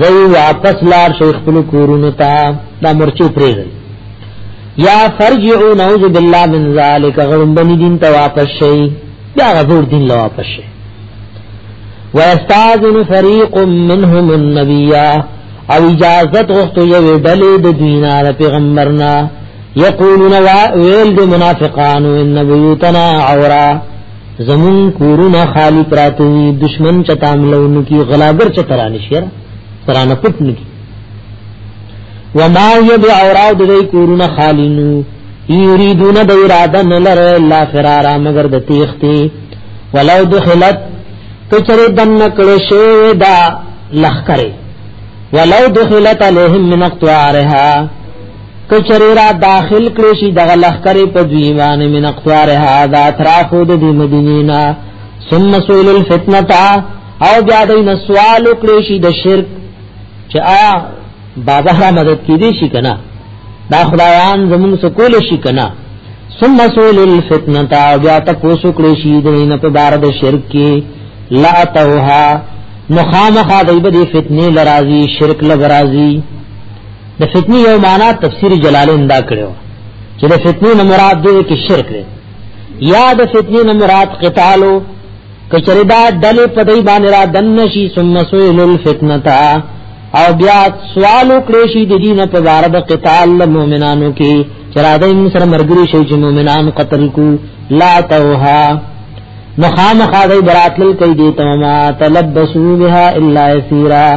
زئی واپس لار شي خپل کورونو ته دا مرچو پریږي یا فرجعو نعوذ بالله من ذالک غړمبنی دین ته واپس شي بیا غزور دین له واپس شي ويستاذن فريق منهم النبي او اجازت غوښتو یو ډلې د دینه د پیغمبرنا یقولون ویل د منافقانو ان بیوتنا عورا زمون کورونه خالی پراته وي دشمن چتا ملونو کی غلاګر چترانه شیر ترانه پټ نکی وما يد اورا د دې کورونه خالی نو یریدون د اراده نه لره الا فرارا مگر د تیختی ولو دخلت کچره دن نکړې شوی دا لخرې ولو دخلت عليهم من اقطارها کچری را داخل کړی شي دغه لخرې په دیوان من اقطار هذا اطرافو د مدینې نا ثم سئل الفتنه او بیا د سوال کړی شي د شرک چې آیا بابا را مدد کې دي شي کنه دا خدایان زمون سکول شي کنه ثم سئل الفتنه او بیا تاسو کړی شي د نه په بار د شرک کې لا توها مخامخ د دې فتنه لرازي شرک لرازي د فتنی یو معنا تفسیر جلالین دا کړو چې د فتنی نه مراد دی کې شرک دی یا د فتنی نه مراد قتالو کچری دا دل په دای باندې را دن شي ثم سئل الفتنتا او بیا سوال وکړي شي د دین په اړه د قتال مؤمنانو کې چرا د ان سره مرګري شي چې مؤمنان قتل کو لا توها مخامخ د براتل کوي دي تمام تلبسوا بها الا يسيرا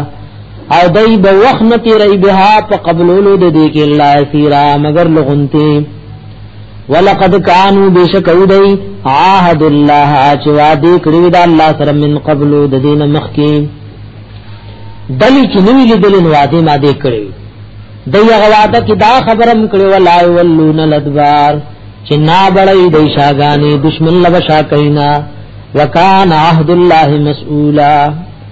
او دای به وخت نه تیرې بها په قبولولو د دې کې الله سیرا مگر لغونتی ولقد كانوا بشکو دی عهد الله چې وعده کړی دا الله سره من قبل د دین مخکی دلی چې نوی لیدل نو وعده ما دې کړی دی هغه وعده کې دا خبرم کړی ولا ولون الادبار چې نا بړی دی شاګانی دشمن لبشا کینا وکان عهد الله مسئولا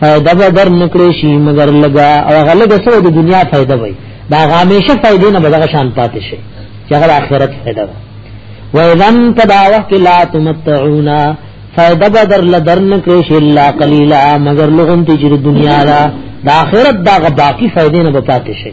فائدہ به در نکړې شي مگر لګا او هغه لګا سره د دنیا فائدہ وي دا همیشه فائدې نه بدغه شان پاتې شي چې هغه آخرت فائدہ وي و اذن تدا وقت لا تمتعونا فائدہ به در لدر نکړې شي الا قليلا مگر لغون ته چې د دنیا را د آخرت دا باقی فائدې نه پاتې شي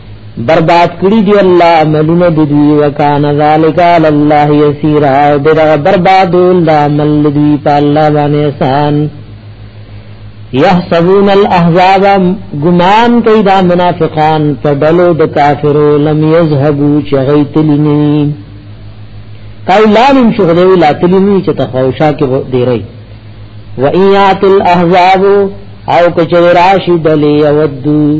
برباد کړی دی الله عملونه د دوی وکانه ذالک علی الله یسیر او دغه بربادول د عمل دوی په الله باندې آسان یحسبون الاحزاب گمان کوي دا منافقان په ډلو د کافرو لم یذهبوا چغی تلنی کای لالم شغله لا تلنی چې تخوشا کې دی رہی و ایات الاحزاب او کچراشی دلی ودو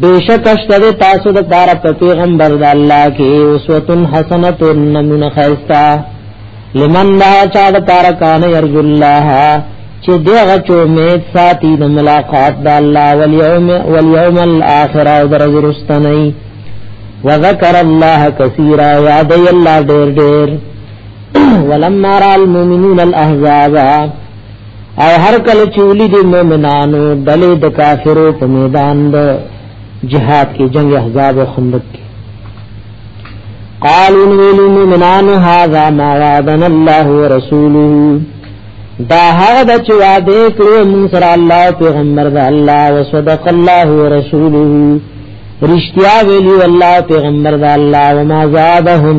بیشک اشتر تاسو د پار په پیغمبر د الله کې اسوتن حسنه نمونه خیستا لمن دا چا د پار کان یرج الله چې دغه چو امید ساتي د ملاقات د الله والیوم والیوم الاخر او درځ رستنی وذکر الله کثیرا یاد الله ډیر ډیر ولما را المؤمنون الاحزاب او هر کله چې ولي د مؤمنانو ډلې د کافرو په میدان د جهاد کې جنگ احزاب او خندق کې قالوا ویلو مؤمنان هذا ما وعدنا الله ورسوله دا هغه د چې وعده کړو موږ سره الله پیغمبر دا الله وصدق الله ورسوله رشتیا ویلی الله پیغمبر دا الله وما زادهم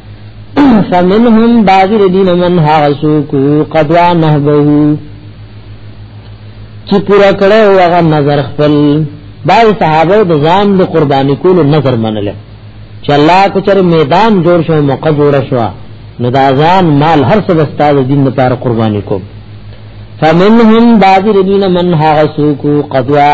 فمنهم بعض الذين من هاغسوکو قدوا نهبه چې پورا کړه او هغه نظر خپل بعض صحابه د ځان د قرباني کولو نظر منل چې الله کو چر میدان جوړ شو موقع جوړ شو نو دا ځان مال هر څه استاد دین لپاره قرباني کو فمنهم بعض الذين من هاغسوکو قدوا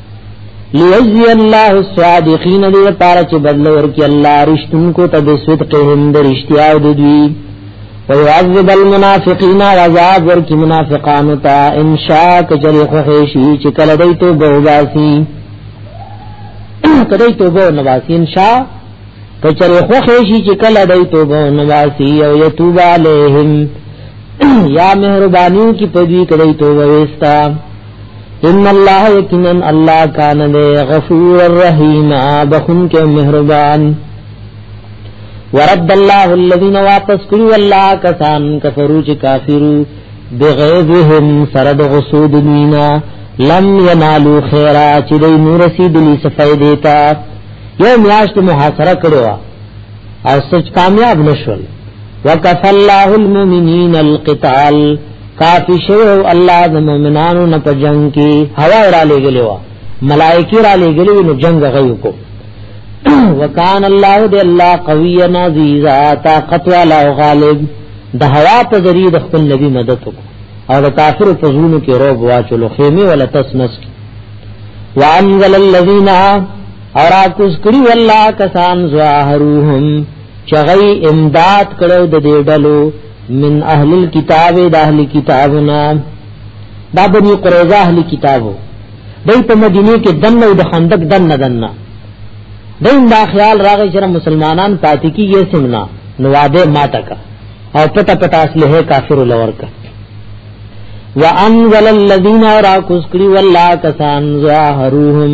لیجزی الله الصادقین دې لپاره چې بدل ورکړي الله رښتونکو ته به صدقهم د رښتیا او د دوی ويعذب المنافقین عذاب ورکړي منافقانو ته ان شاء کجری خو شي چې کله دوی ته بوباسي کله توبه نواسي ان شاء کجری خو شي چې کله دوی توبه نواسي او یتوب علیهم یا مهربانیو کی پدوی کله توبه وستا ان الله یقینا الله کان دے غفور الرحیم بخون کے مہربان ورد الله الذين واپس کړو الله کسان کفرو چې کافرو بغیظهم سرد غسود دینا لم ینالو خیرا چې دې نور رسیدلی صفای دیتا یو میاشت محاصره کړو او سچ کامیاب نشول وکف الله المؤمنین القتال کافی شو الله د مؤمنانو نه په جنگ کې هوا را لګلې و ملائکی را لګلې نو جنگ غيو کو وکان الله د الله قوی عزیزا طاقت والا او غالب د هوا په ذریعہ د خپل نبی مدد کو او د کافر په زړونو کې روب واچلو خیمه ولا تسنس وانزل الذين اور اكوز کړي والله کسان زواهروهم چغی امداد کړو د دې ډلو من اهل الكتاب د اهل کتابنا دا بني قريظه اهل کتابو دای په مدینه کې دنه د خندق دنه دنه دین دا خیال راغی چې مسلمانان پاتې کیږي سمنا نواده ماته کا او پټه پټه اصله کافر لور کا وانزل الذين راكسكري والله كسان ظاهرهم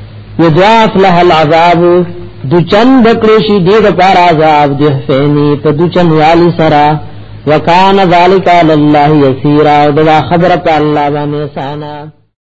یضاف له العذاب دو چن بکړي شي دې د پار عذاب دې فیني په دو چن والی سرا وکانه ذالک علی الله یسیرا دا خبره په الله باندې سانا